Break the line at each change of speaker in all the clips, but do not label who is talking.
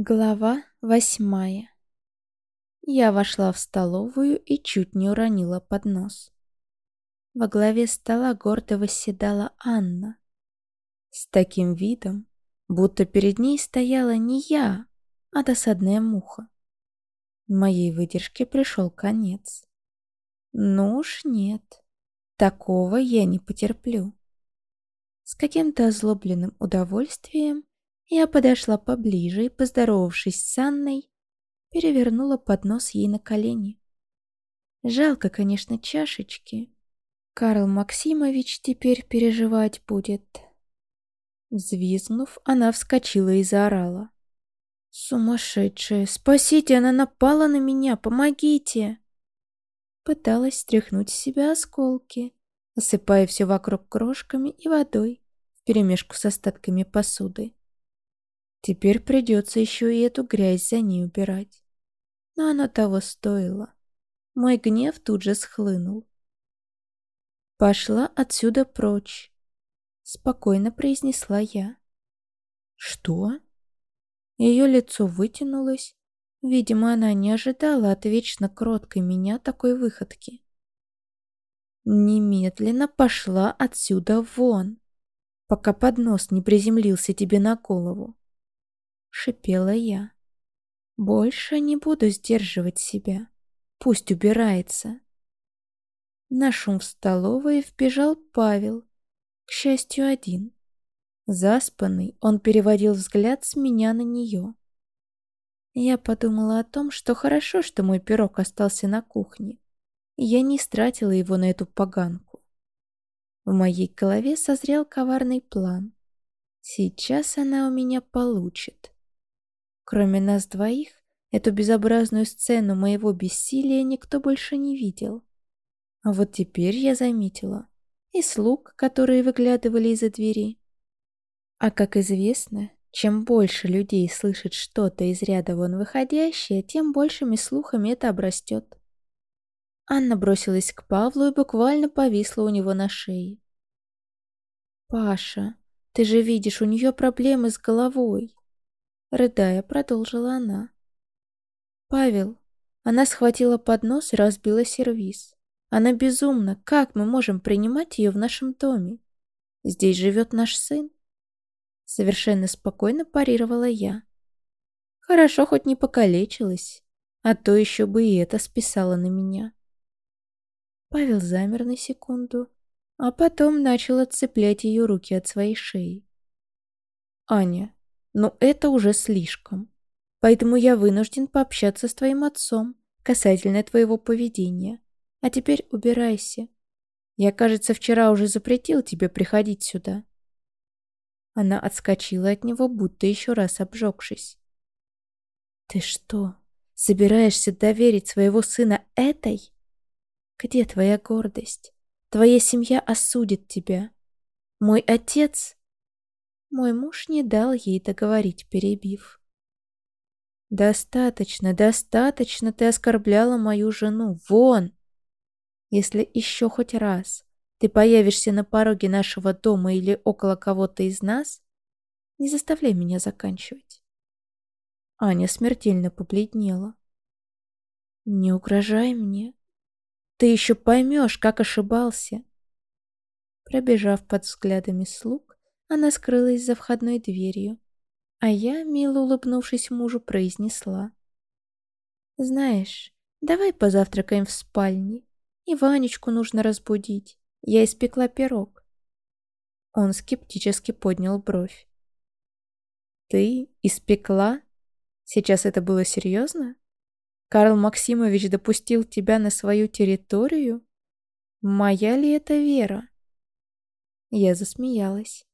Глава восьмая Я вошла в столовую и чуть не уронила поднос. Во главе стола гордо восседала Анна. С таким видом, будто перед ней стояла не я, а досадная муха. Моей выдержке пришел конец. Ну уж нет, такого я не потерплю. С каким-то озлобленным удовольствием я подошла поближе и, поздоровавшись с Анной, перевернула поднос ей на колени. Жалко, конечно, чашечки. Карл Максимович теперь переживать будет. Взвизгнув, она вскочила и заорала. «Сумасшедшая! Спасите! Она напала на меня! Помогите!» Пыталась стряхнуть с себя осколки, осыпая все вокруг крошками и водой вперемешку с остатками посуды. Теперь придется еще и эту грязь за ней убирать. Но оно того стоило. Мой гнев тут же схлынул. «Пошла отсюда прочь», — спокойно произнесла я. «Что?» Ее лицо вытянулось. Видимо, она не ожидала от вечно кроткой меня такой выходки. «Немедленно пошла отсюда вон, пока поднос не приземлился тебе на голову шипела я. Больше не буду сдерживать себя. Пусть убирается. На шум в столовой вбежал Павел, к счастью, один. Заспанный, он переводил взгляд с меня на нее. Я подумала о том, что хорошо, что мой пирог остался на кухне, я не стратила его на эту поганку. В моей голове созрел коварный план. Сейчас она у меня получит. Кроме нас двоих, эту безобразную сцену моего бессилия никто больше не видел. А вот теперь я заметила и слуг, которые выглядывали из-за двери. А как известно, чем больше людей слышит что-то из ряда вон выходящее, тем большими слухами это обрастет. Анна бросилась к Павлу и буквально повисла у него на шее. «Паша, ты же видишь, у нее проблемы с головой. Рыдая, продолжила она. «Павел, она схватила поднос и разбила сервиз. Она безумна. Как мы можем принимать ее в нашем доме? Здесь живет наш сын». Совершенно спокойно парировала я. Хорошо, хоть не покалечилась, а то еще бы и это списала на меня. Павел замер на секунду, а потом начал отцеплять ее руки от своей шеи. «Аня, но это уже слишком. Поэтому я вынужден пообщаться с твоим отцом касательно твоего поведения. А теперь убирайся. Я, кажется, вчера уже запретил тебе приходить сюда». Она отскочила от него, будто еще раз обжегшись. «Ты что, собираешься доверить своего сына этой? Где твоя гордость? Твоя семья осудит тебя. Мой отец мой муж не дал ей договорить, перебив. «Достаточно, достаточно ты оскорбляла мою жену. Вон! Если еще хоть раз ты появишься на пороге нашего дома или около кого-то из нас, не заставляй меня заканчивать». Аня смертельно побледнела. «Не угрожай мне. Ты еще поймешь, как ошибался». Пробежав под взглядами слуг, она скрылась за входной дверью, а я, мило улыбнувшись мужу, произнесла. «Знаешь, давай позавтракаем в спальне. И Ванечку нужно разбудить. Я испекла пирог». Он скептически поднял бровь. «Ты испекла? Сейчас это было серьезно? Карл Максимович допустил тебя на свою территорию? Моя ли это вера?» Я засмеялась.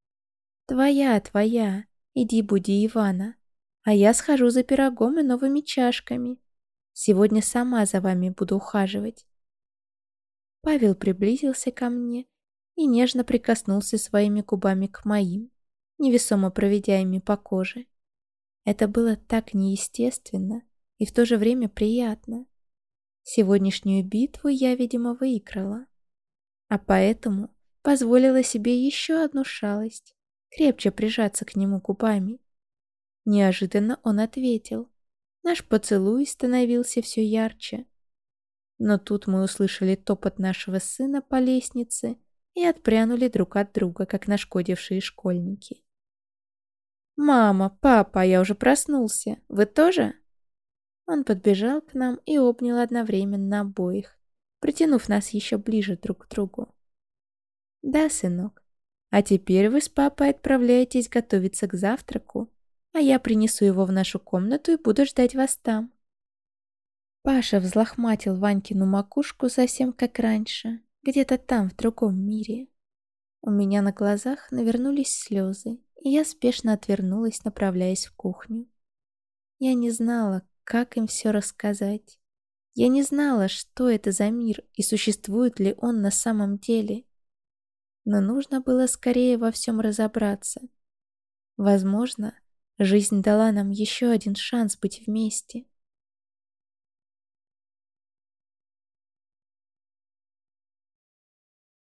«Твоя, твоя. Иди буди Ивана. А я схожу за пирогом и новыми чашками. Сегодня сама за вами буду ухаживать». Павел приблизился ко мне и нежно прикоснулся своими губами к моим, невесомо проведя ими по коже. Это было так неестественно и в то же время приятно. Сегодняшнюю битву я, видимо, выиграла, а поэтому позволила себе еще одну шалость крепче прижаться к нему губами. Неожиданно он ответил. Наш поцелуй становился все ярче. Но тут мы услышали топот нашего сына по лестнице и отпрянули друг от друга, как нашкодившие школьники. «Мама, папа, я уже проснулся. Вы тоже?» Он подбежал к нам и обнял одновременно обоих, притянув нас еще ближе друг к другу. «Да, сынок. А теперь вы с папой отправляетесь готовиться к завтраку, а я принесу его в нашу комнату и буду ждать вас там». Паша взлохматил Ванькину макушку совсем как раньше, где-то там, в другом мире. У меня на глазах навернулись слезы, и я спешно отвернулась, направляясь в кухню. Я не знала, как им все рассказать. Я не знала, что это за мир и существует ли он на самом деле. Но нужно было скорее во всем разобраться. Возможно, жизнь дала нам еще один шанс быть вместе.